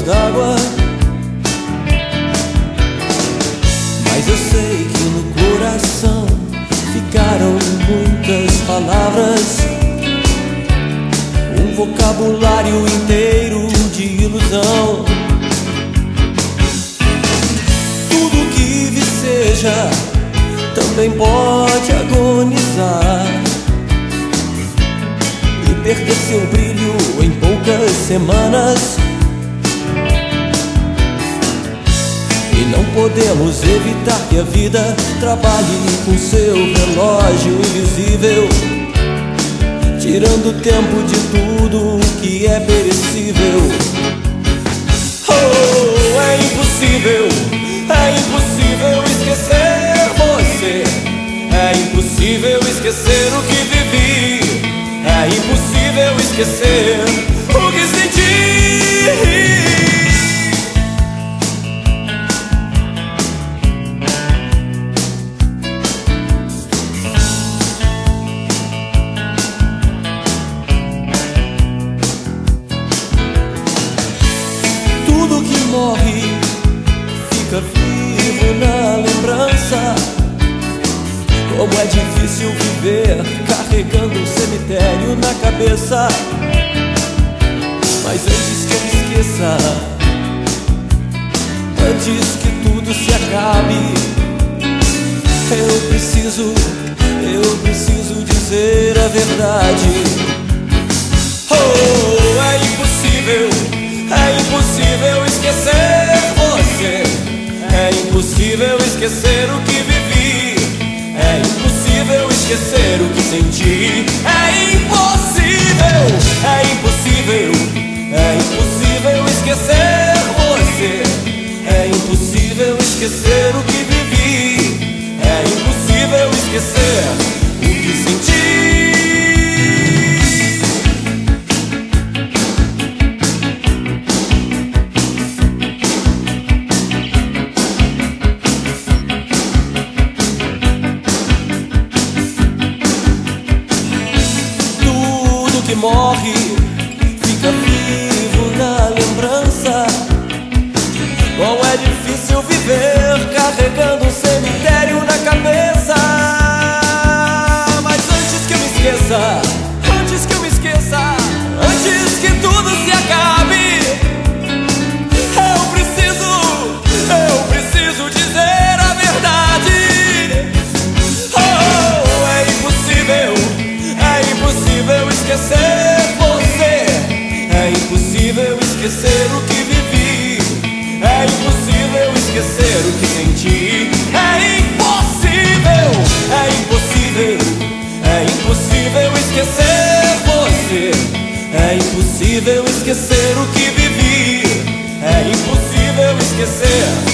d'água. Mas eu sei que no coração ficaram muitas palavras, um vocabulário inteiro de ilusão. Tudo que viceja também pode agonizar perder seu brilho em poucas semanas. E não podemos evitar que a vida trabalhe com seu relógio invisível, tirando tempo de tudo que é perecível. Oh, é impossível, é impossível esquecer você. É impossível esquecer o que vivi. É impossível esquecer morre fica vivo na lembrança. Como é difícil viver carregando um cemitério na cabeça. Mas antes que eu esqueça, antes que tudo se acabe, eu preciso, eu preciso dizer a verdade. Esquecer o que vivi. É impossível esquecer o que senti. É impossível, é impossível, é impossível esquecer você. É impossível esquecer o que vivi. É impossível esquecer o que senti. Morre fica vivo na lembrança. Como é difícil viver carregando um que vivi é impossível esquecer.